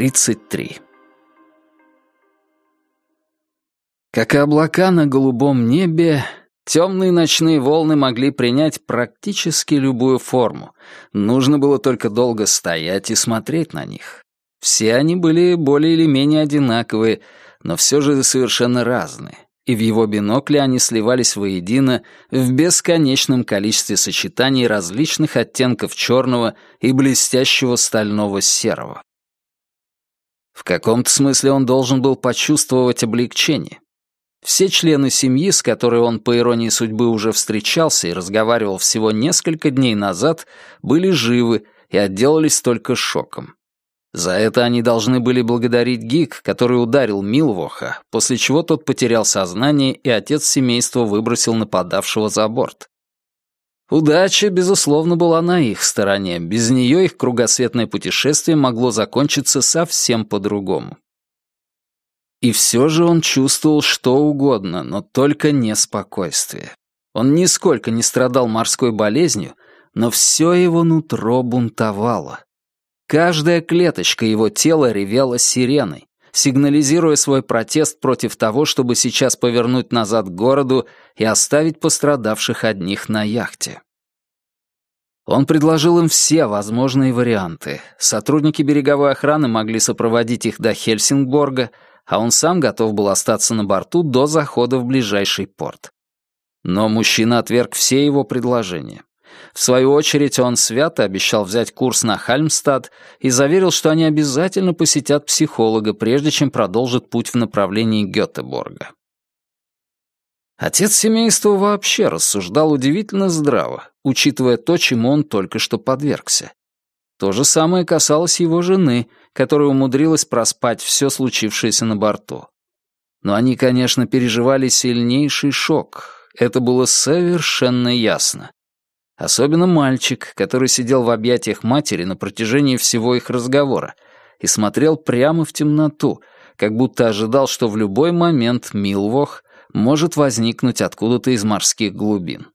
33. Как и облака на голубом небе, темные ночные волны могли принять практически любую форму. Нужно было только долго стоять и смотреть на них. Все они были более или менее одинаковые, но все же совершенно разные, и в его бинокле они сливались воедино в бесконечном количестве сочетаний различных оттенков черного и блестящего стального серого. В каком-то смысле он должен был почувствовать облегчение. Все члены семьи, с которой он, по иронии судьбы, уже встречался и разговаривал всего несколько дней назад, были живы и отделались только шоком. За это они должны были благодарить Гик, который ударил Милвоха, после чего тот потерял сознание, и отец семейства выбросил нападавшего за борт. Удача, безусловно, была на их стороне. Без нее их кругосветное путешествие могло закончиться совсем по-другому. И все же он чувствовал что угодно, но только не спокойствие. Он нисколько не страдал морской болезнью, но все его нутро бунтовало. Каждая клеточка его тела ревела сиреной, сигнализируя свой протест против того, чтобы сейчас повернуть назад к городу и оставить пострадавших одних на яхте. Он предложил им все возможные варианты. Сотрудники береговой охраны могли сопроводить их до Хельсингборга, а он сам готов был остаться на борту до захода в ближайший порт. Но мужчина отверг все его предложения. В свою очередь он свято обещал взять курс на Хальмстад и заверил, что они обязательно посетят психолога, прежде чем продолжат путь в направлении Гетеборга. Отец семейства вообще рассуждал удивительно здраво, учитывая то, чему он только что подвергся. То же самое касалось его жены, которая умудрилась проспать все случившееся на борту. Но они, конечно, переживали сильнейший шок. Это было совершенно ясно. Особенно мальчик, который сидел в объятиях матери на протяжении всего их разговора и смотрел прямо в темноту, как будто ожидал, что в любой момент Милвох может возникнуть откуда-то из морских глубин.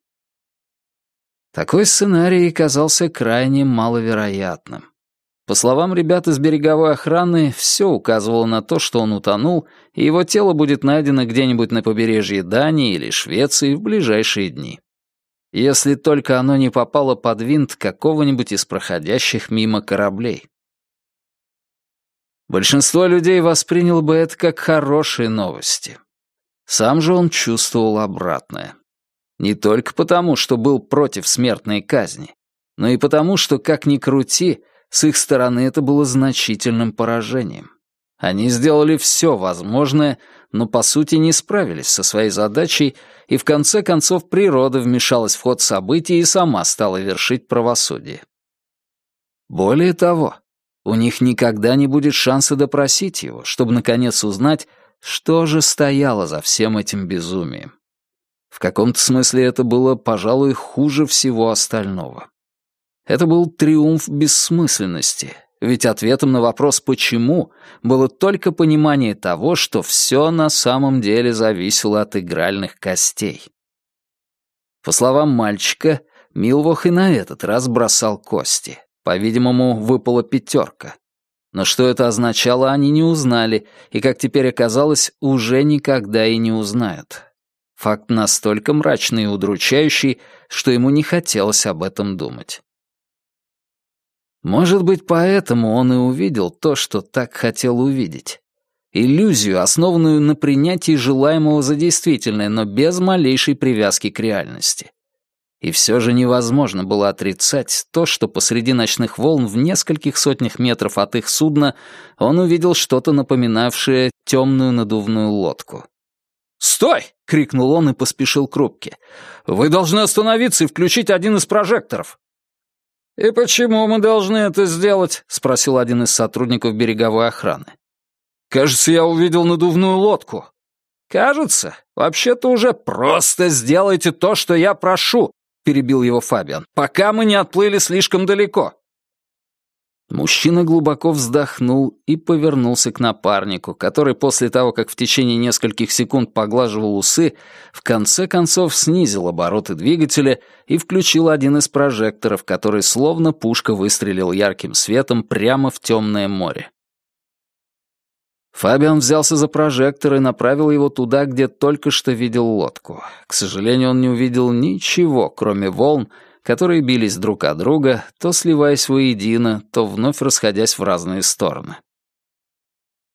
Такой сценарий казался крайне маловероятным. По словам ребят из береговой охраны, все указывало на то, что он утонул, и его тело будет найдено где-нибудь на побережье Дании или Швеции в ближайшие дни если только оно не попало под винт какого-нибудь из проходящих мимо кораблей. Большинство людей восприняло бы это как хорошие новости. Сам же он чувствовал обратное. Не только потому, что был против смертной казни, но и потому, что, как ни крути, с их стороны это было значительным поражением. Они сделали все возможное, но по сути не справились со своей задачей, и в конце концов природа вмешалась в ход событий и сама стала вершить правосудие. Более того, у них никогда не будет шанса допросить его, чтобы наконец узнать, что же стояло за всем этим безумием. В каком-то смысле это было, пожалуй, хуже всего остального. Это был триумф бессмысленности, ведь ответом на вопрос «почему» было только понимание того, что все на самом деле зависело от игральных костей. По словам мальчика, Милвох и на этот раз бросал кости. По-видимому, выпала пятерка. Но что это означало, они не узнали, и, как теперь оказалось, уже никогда и не узнают. Факт настолько мрачный и удручающий, что ему не хотелось об этом думать. Может быть, поэтому он и увидел то, что так хотел увидеть. Иллюзию, основанную на принятии желаемого за действительное, но без малейшей привязки к реальности. И все же невозможно было отрицать то, что посреди ночных волн в нескольких сотнях метров от их судна он увидел что-то напоминавшее темную надувную лодку. «Стой!» — крикнул он и поспешил к рубке. «Вы должны остановиться и включить один из прожекторов!» «И почему мы должны это сделать?» — спросил один из сотрудников береговой охраны. «Кажется, я увидел надувную лодку». «Кажется? Вообще-то уже просто сделайте то, что я прошу», — перебил его Фабиан, «пока мы не отплыли слишком далеко». Мужчина глубоко вздохнул и повернулся к напарнику, который после того, как в течение нескольких секунд поглаживал усы, в конце концов снизил обороты двигателя и включил один из прожекторов, который словно пушка выстрелил ярким светом прямо в темное море. Фабиан взялся за прожектор и направил его туда, где только что видел лодку. К сожалению, он не увидел ничего, кроме волн, которые бились друг от друга, то сливаясь воедино, то вновь расходясь в разные стороны.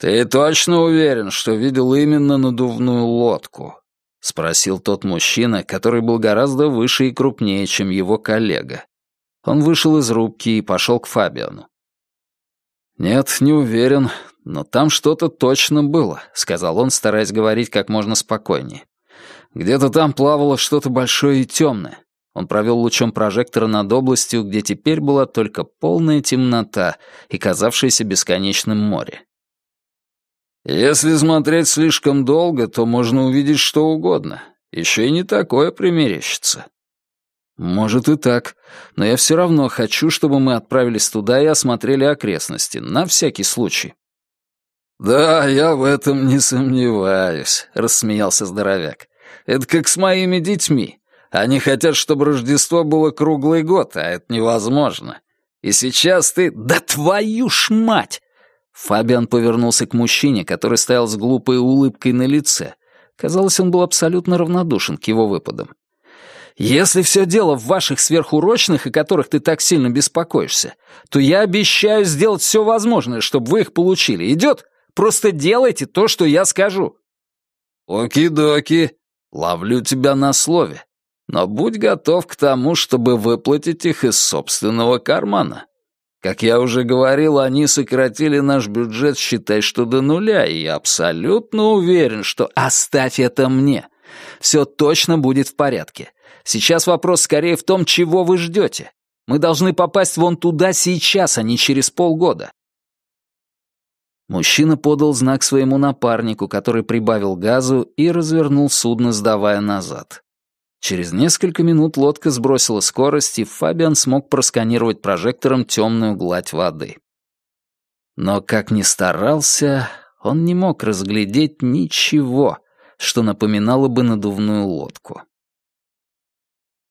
«Ты точно уверен, что видел именно надувную лодку?» — спросил тот мужчина, который был гораздо выше и крупнее, чем его коллега. Он вышел из рубки и пошел к Фабиану. «Нет, не уверен, но там что-то точно было», — сказал он, стараясь говорить как можно спокойнее. «Где-то там плавало что-то большое и темное». Он провел лучом прожектора над областью, где теперь была только полная темнота и казавшееся бесконечным море. Если смотреть слишком долго, то можно увидеть что угодно. Еще и не такое примерещится. Может и так, но я все равно хочу, чтобы мы отправились туда и осмотрели окрестности, на всякий случай. «Да, я в этом не сомневаюсь», — рассмеялся здоровяк. «Это как с моими детьми. Они хотят, чтобы Рождество было круглый год, а это невозможно. И сейчас ты... Да твою ж мать!» Фабиан повернулся к мужчине, который стоял с глупой улыбкой на лице. Казалось, он был абсолютно равнодушен к его выпадам. «Если все дело в ваших сверхурочных, о которых ты так сильно беспокоишься, то я обещаю сделать все возможное, чтобы вы их получили. Идет? Просто делайте то, что я скажу». «Оки-доки, ловлю тебя на слове. Но будь готов к тому, чтобы выплатить их из собственного кармана. Как я уже говорил, они сократили наш бюджет, считай, что до нуля, и я абсолютно уверен, что оставь это мне. Все точно будет в порядке. Сейчас вопрос скорее в том, чего вы ждете. Мы должны попасть вон туда сейчас, а не через полгода. Мужчина подал знак своему напарнику, который прибавил газу и развернул судно, сдавая назад. Через несколько минут лодка сбросила скорость, и Фабиан смог просканировать прожектором темную гладь воды. Но, как ни старался, он не мог разглядеть ничего, что напоминало бы надувную лодку.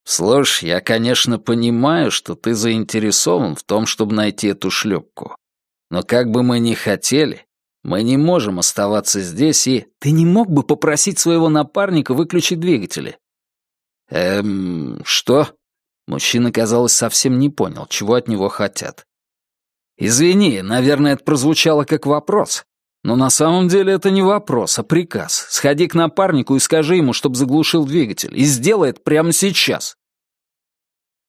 «Слушай, я, конечно, понимаю, что ты заинтересован в том, чтобы найти эту шлюпку. Но как бы мы ни хотели, мы не можем оставаться здесь и... Ты не мог бы попросить своего напарника выключить двигатели? «Эм, что?» Мужчина, казалось, совсем не понял, чего от него хотят. «Извини, наверное, это прозвучало как вопрос. Но на самом деле это не вопрос, а приказ. Сходи к напарнику и скажи ему, чтобы заглушил двигатель. И сделай это прямо сейчас».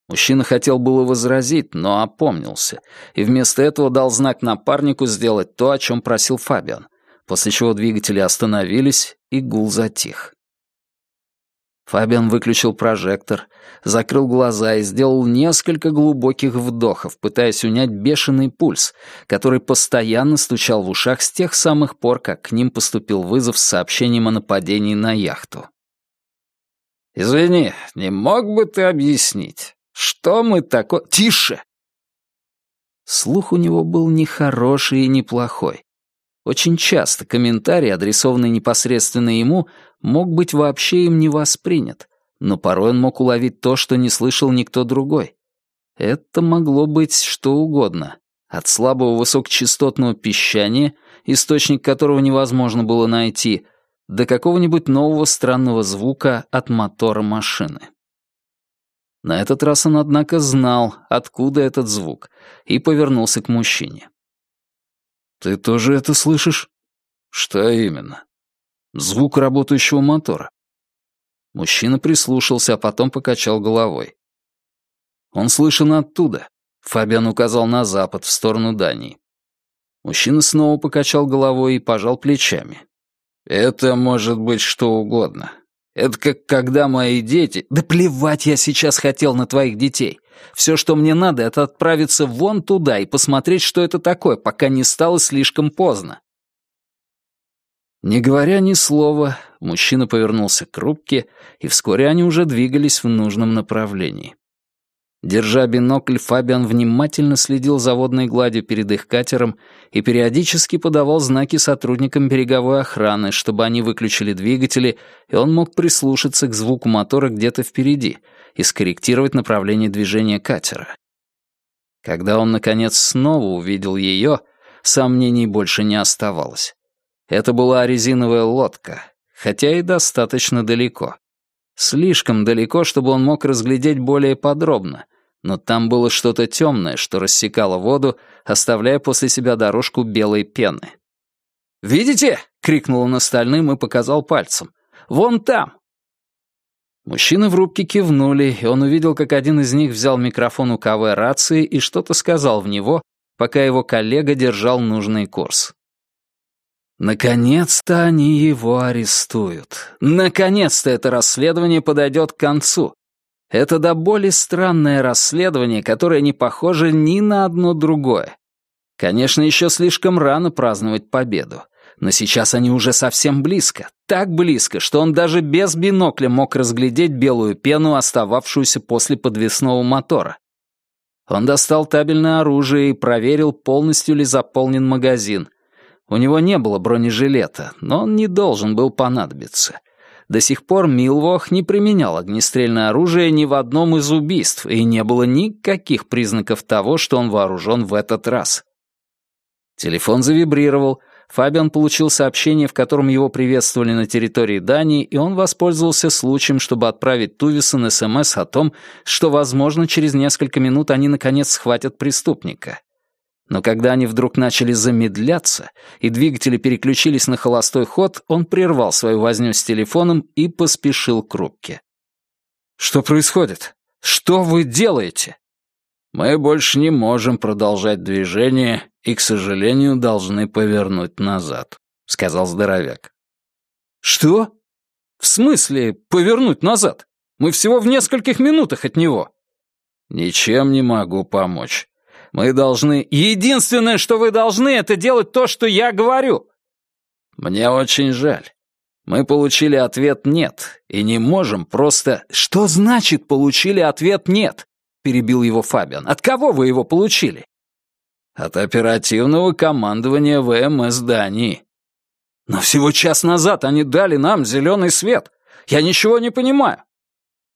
Мужчина хотел было возразить, но опомнился, и вместо этого дал знак напарнику сделать то, о чем просил Фабиан, после чего двигатели остановились, и гул затих. Фабиан выключил прожектор, закрыл глаза и сделал несколько глубоких вдохов, пытаясь унять бешеный пульс, который постоянно стучал в ушах с тех самых пор, как к ним поступил вызов с сообщением о нападении на яхту. «Извини, не мог бы ты объяснить, что мы такое...» «Тише!» Слух у него был нехороший и неплохой. Очень часто комментарий, адресованный непосредственно ему, мог быть вообще им не воспринят, но порой он мог уловить то, что не слышал никто другой. Это могло быть что угодно. От слабого высокочастотного пищания, источник которого невозможно было найти, до какого-нибудь нового странного звука от мотора машины. На этот раз он, однако, знал, откуда этот звук, и повернулся к мужчине. «Ты тоже это слышишь?» «Что именно?» Звук работающего мотора. Мужчина прислушался, а потом покачал головой. Он слышен оттуда. Фабиан указал на запад, в сторону Дании. Мужчина снова покачал головой и пожал плечами. «Это может быть что угодно. Это как когда мои дети...» «Да плевать я сейчас хотел на твоих детей. Все, что мне надо, это отправиться вон туда и посмотреть, что это такое, пока не стало слишком поздно. Не говоря ни слова, мужчина повернулся к рубке, и вскоре они уже двигались в нужном направлении. Держа бинокль, Фабиан внимательно следил за водной гладью перед их катером и периодически подавал знаки сотрудникам береговой охраны, чтобы они выключили двигатели, и он мог прислушаться к звуку мотора где-то впереди и скорректировать направление движения катера. Когда он, наконец, снова увидел ее, сомнений больше не оставалось. Это была резиновая лодка, хотя и достаточно далеко. Слишком далеко, чтобы он мог разглядеть более подробно, но там было что-то темное, что рассекало воду, оставляя после себя дорожку белой пены. «Видите?» — крикнул он остальным и показал пальцем. «Вон там!» Мужчины в рубке кивнули, и он увидел, как один из них взял микрофон у КВ рации и что-то сказал в него, пока его коллега держал нужный курс. Наконец-то они его арестуют. Наконец-то это расследование подойдет к концу. Это до боли странное расследование, которое не похоже ни на одно другое. Конечно, еще слишком рано праздновать победу. Но сейчас они уже совсем близко. Так близко, что он даже без бинокля мог разглядеть белую пену, остававшуюся после подвесного мотора. Он достал табельное оружие и проверил, полностью ли заполнен магазин. У него не было бронежилета, но он не должен был понадобиться. До сих пор Милвох не применял огнестрельное оружие ни в одном из убийств, и не было никаких признаков того, что он вооружен в этот раз. Телефон завибрировал, Фабиан получил сообщение, в котором его приветствовали на территории Дании, и он воспользовался случаем, чтобы отправить Тувисон СМС о том, что, возможно, через несколько минут они наконец схватят преступника. Но когда они вдруг начали замедляться, и двигатели переключились на холостой ход, он прервал свою возню с телефоном и поспешил к рубке. «Что происходит? Что вы делаете?» «Мы больше не можем продолжать движение и, к сожалению, должны повернуть назад», — сказал здоровяк. «Что? В смысле повернуть назад? Мы всего в нескольких минутах от него». «Ничем не могу помочь. Мы должны... Единственное, что вы должны, это делать то, что я говорю. Мне очень жаль. Мы получили ответ «нет» и не можем просто... Что значит «получили ответ «нет»? Перебил его Фабиан. От кого вы его получили? От оперативного командования ВМС Дании. Но всего час назад они дали нам зеленый свет. Я ничего не понимаю.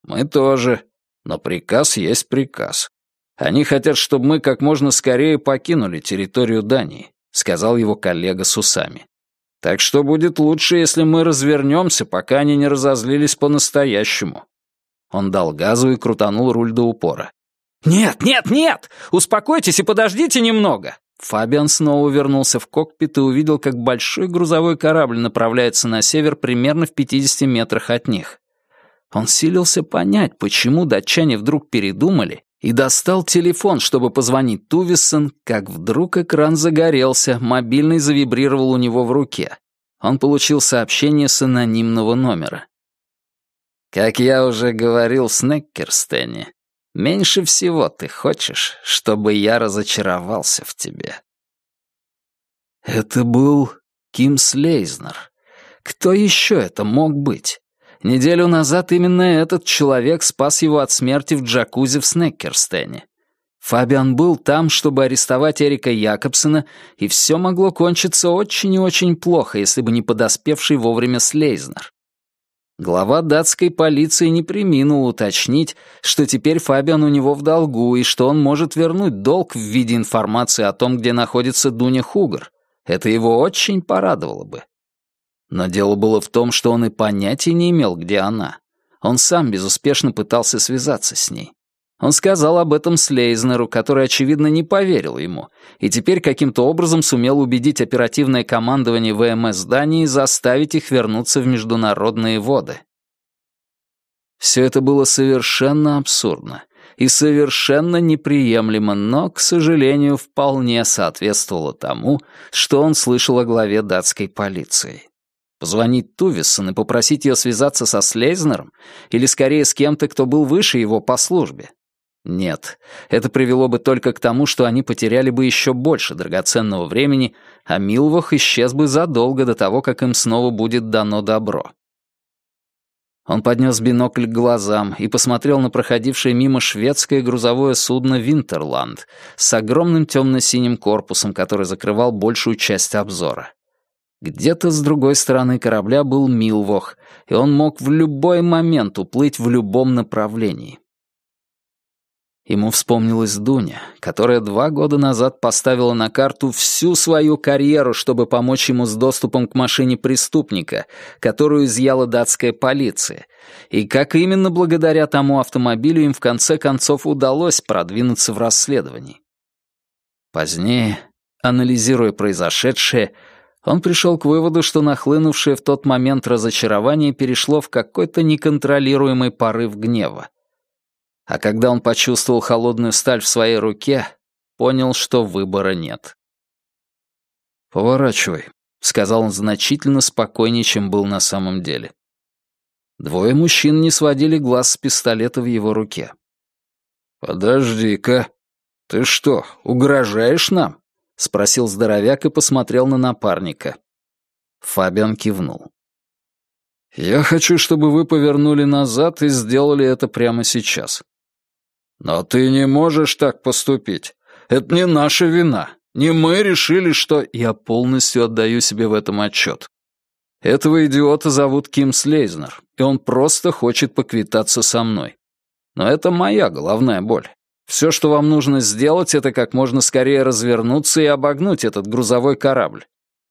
Мы тоже. Но приказ есть приказ. Они хотят, чтобы мы как можно скорее покинули территорию Дании», — сказал его коллега с усами. «Так что будет лучше, если мы развернемся, пока они не разозлились по-настоящему». Он дал газу и крутанул руль до упора. «Нет, нет, нет! Успокойтесь и подождите немного!» Фабиан снова вернулся в кокпит и увидел, как большой грузовой корабль направляется на север примерно в 50 метрах от них. Он силился понять, почему датчане вдруг передумали и достал телефон, чтобы позвонить Тувисон, как вдруг экран загорелся, мобильный завибрировал у него в руке. Он получил сообщение с анонимного номера. «Как я уже говорил с Неккерстене, меньше всего ты хочешь, чтобы я разочаровался в тебе». Это был Ким Слейзнер. Кто еще это мог быть? Неделю назад именно этот человек спас его от смерти в джакузи в Снеккерстене. Фабиан был там, чтобы арестовать Эрика Якобсона, и все могло кончиться очень и очень плохо, если бы не подоспевший вовремя Слейзнер. Глава датской полиции не приминул уточнить, что теперь Фабиан у него в долгу и что он может вернуть долг в виде информации о том, где находится Дуня Хугар. Это его очень порадовало бы. Но дело было в том, что он и понятия не имел, где она. Он сам безуспешно пытался связаться с ней. Он сказал об этом Слейзнеру, который, очевидно, не поверил ему, и теперь каким-то образом сумел убедить оперативное командование ВМС Дании заставить их вернуться в международные воды. Все это было совершенно абсурдно и совершенно неприемлемо, но, к сожалению, вполне соответствовало тому, что он слышал о главе датской полиции. Позвонить Тувисон и попросить ее связаться со Слейзнером? Или скорее с кем-то, кто был выше его по службе? Нет, это привело бы только к тому, что они потеряли бы еще больше драгоценного времени, а Милвах исчез бы задолго до того, как им снова будет дано добро. Он поднес бинокль к глазам и посмотрел на проходившее мимо шведское грузовое судно «Винтерланд» с огромным темно-синим корпусом, который закрывал большую часть обзора. Где-то с другой стороны корабля был Милвох, и он мог в любой момент уплыть в любом направлении. Ему вспомнилась Дуня, которая два года назад поставила на карту всю свою карьеру, чтобы помочь ему с доступом к машине преступника, которую изъяла датская полиция, и как именно благодаря тому автомобилю им в конце концов удалось продвинуться в расследовании. Позднее, анализируя произошедшее, он пришел к выводу, что нахлынувшее в тот момент разочарование перешло в какой-то неконтролируемый порыв гнева. А когда он почувствовал холодную сталь в своей руке, понял, что выбора нет. «Поворачивай», — сказал он значительно спокойнее, чем был на самом деле. Двое мужчин не сводили глаз с пистолета в его руке. «Подожди-ка, ты что, угрожаешь нам?» — спросил здоровяк и посмотрел на напарника. Фабиан кивнул. «Я хочу, чтобы вы повернули назад и сделали это прямо сейчас. «Но ты не можешь так поступить. Это не наша вина. Не мы решили, что...» Я полностью отдаю себе в этом отчет. Этого идиота зовут Ким Слейзнер, и он просто хочет поквитаться со мной. Но это моя головная боль. Все, что вам нужно сделать, это как можно скорее развернуться и обогнуть этот грузовой корабль.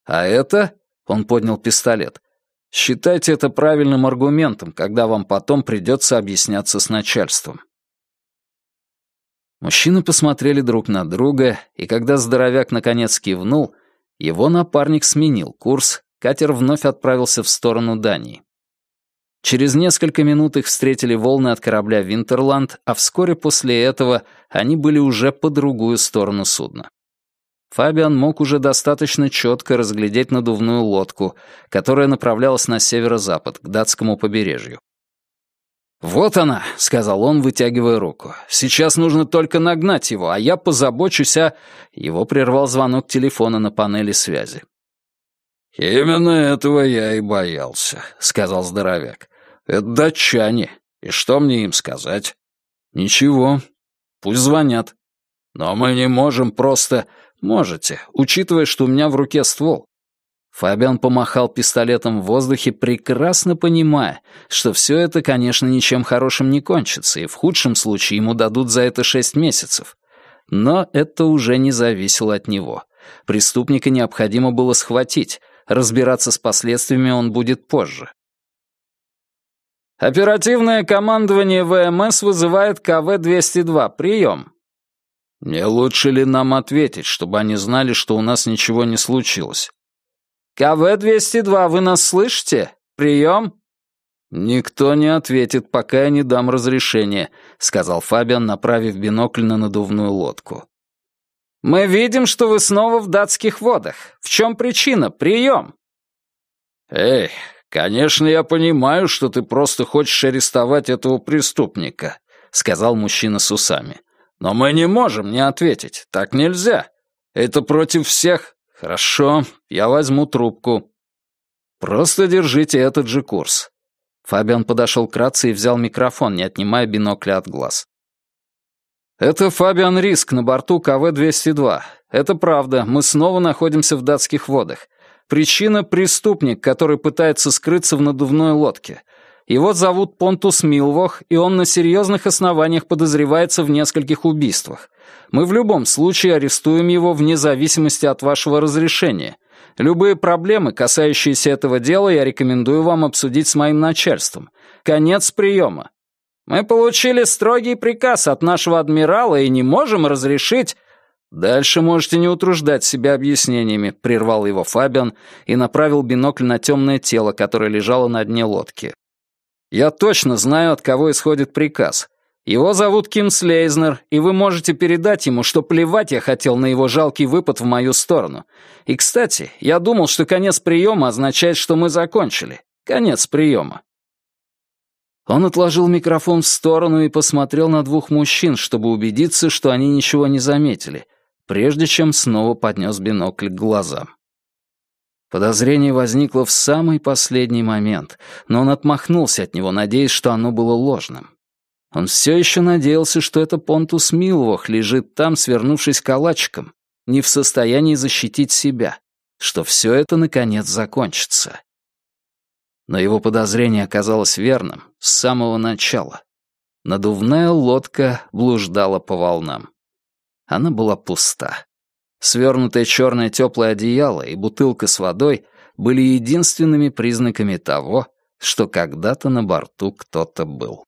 А это, он поднял пистолет, считайте это правильным аргументом, когда вам потом придется объясняться с начальством. Мужчины посмотрели друг на друга, и когда здоровяк наконец кивнул, его напарник сменил курс, катер вновь отправился в сторону Дании. Через несколько минут их встретили волны от корабля «Винтерланд», а вскоре после этого они были уже по другую сторону судна. Фабиан мог уже достаточно четко разглядеть надувную лодку, которая направлялась на северо-запад, к датскому побережью. «Вот она», — сказал он, вытягивая руку. «Сейчас нужно только нагнать его, а я позабочусь о...» Его прервал звонок телефона на панели связи. «Именно этого я и боялся», — сказал здоровяк. «Это датчане. И что мне им сказать?» «Ничего. Пусть звонят». «Но мы не можем просто...» «Можете, учитывая, что у меня в руке ствол. Фабиан помахал пистолетом в воздухе, прекрасно понимая, что все это, конечно, ничем хорошим не кончится, и в худшем случае ему дадут за это шесть месяцев. Но это уже не зависело от него. Преступника необходимо было схватить, разбираться с последствиями он будет позже. «Оперативное командование ВМС вызывает КВ-202. Прием!» «Не лучше ли нам ответить, чтобы они знали, что у нас ничего не случилось?» «КВ-202, вы нас слышите? Прием?» «Никто не ответит, пока я не дам разрешения», — сказал Фабиан, направив бинокль на надувную лодку. «Мы видим, что вы снова в датских водах. В чем причина? Прием!» «Эй, конечно, я понимаю, что ты просто хочешь арестовать этого преступника», — сказал мужчина с усами. «Но мы не можем не ответить. Так нельзя. Это против всех...» «Хорошо, я возьму трубку». «Просто держите этот же курс». Фабиан подошел к рации и взял микрофон, не отнимая бинокля от глаз. «Это Фабиан Риск на борту КВ-202. Это правда, мы снова находимся в датских водах. Причина — преступник, который пытается скрыться в надувной лодке. Его зовут Понтус Милвох, и он на серьезных основаниях подозревается в нескольких убийствах. Мы в любом случае арестуем его вне зависимости от вашего разрешения. Любые проблемы, касающиеся этого дела, я рекомендую вам обсудить с моим начальством. Конец приема. Мы получили строгий приказ от нашего адмирала и не можем разрешить...» «Дальше можете не утруждать себя объяснениями», — прервал его Фабиан и направил бинокль на темное тело, которое лежало на дне лодки. Я точно знаю, от кого исходит приказ. Его зовут Ким Слейзнер, и вы можете передать ему, что плевать я хотел на его жалкий выпад в мою сторону. И, кстати, я думал, что конец приема означает, что мы закончили. Конец приема. Он отложил микрофон в сторону и посмотрел на двух мужчин, чтобы убедиться, что они ничего не заметили, прежде чем снова поднес бинокль к глазам. Подозрение возникло в самый последний момент, но он отмахнулся от него, надеясь, что оно было ложным. Он все еще надеялся, что это Понтус Милвох лежит там, свернувшись калачиком, не в состоянии защитить себя, что все это, наконец, закончится. Но его подозрение оказалось верным с самого начала. Надувная лодка блуждала по волнам. Она была пуста. Свернутое черное теплое одеяло и бутылка с водой были единственными признаками того, что когда-то на борту кто-то был.